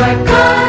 like God.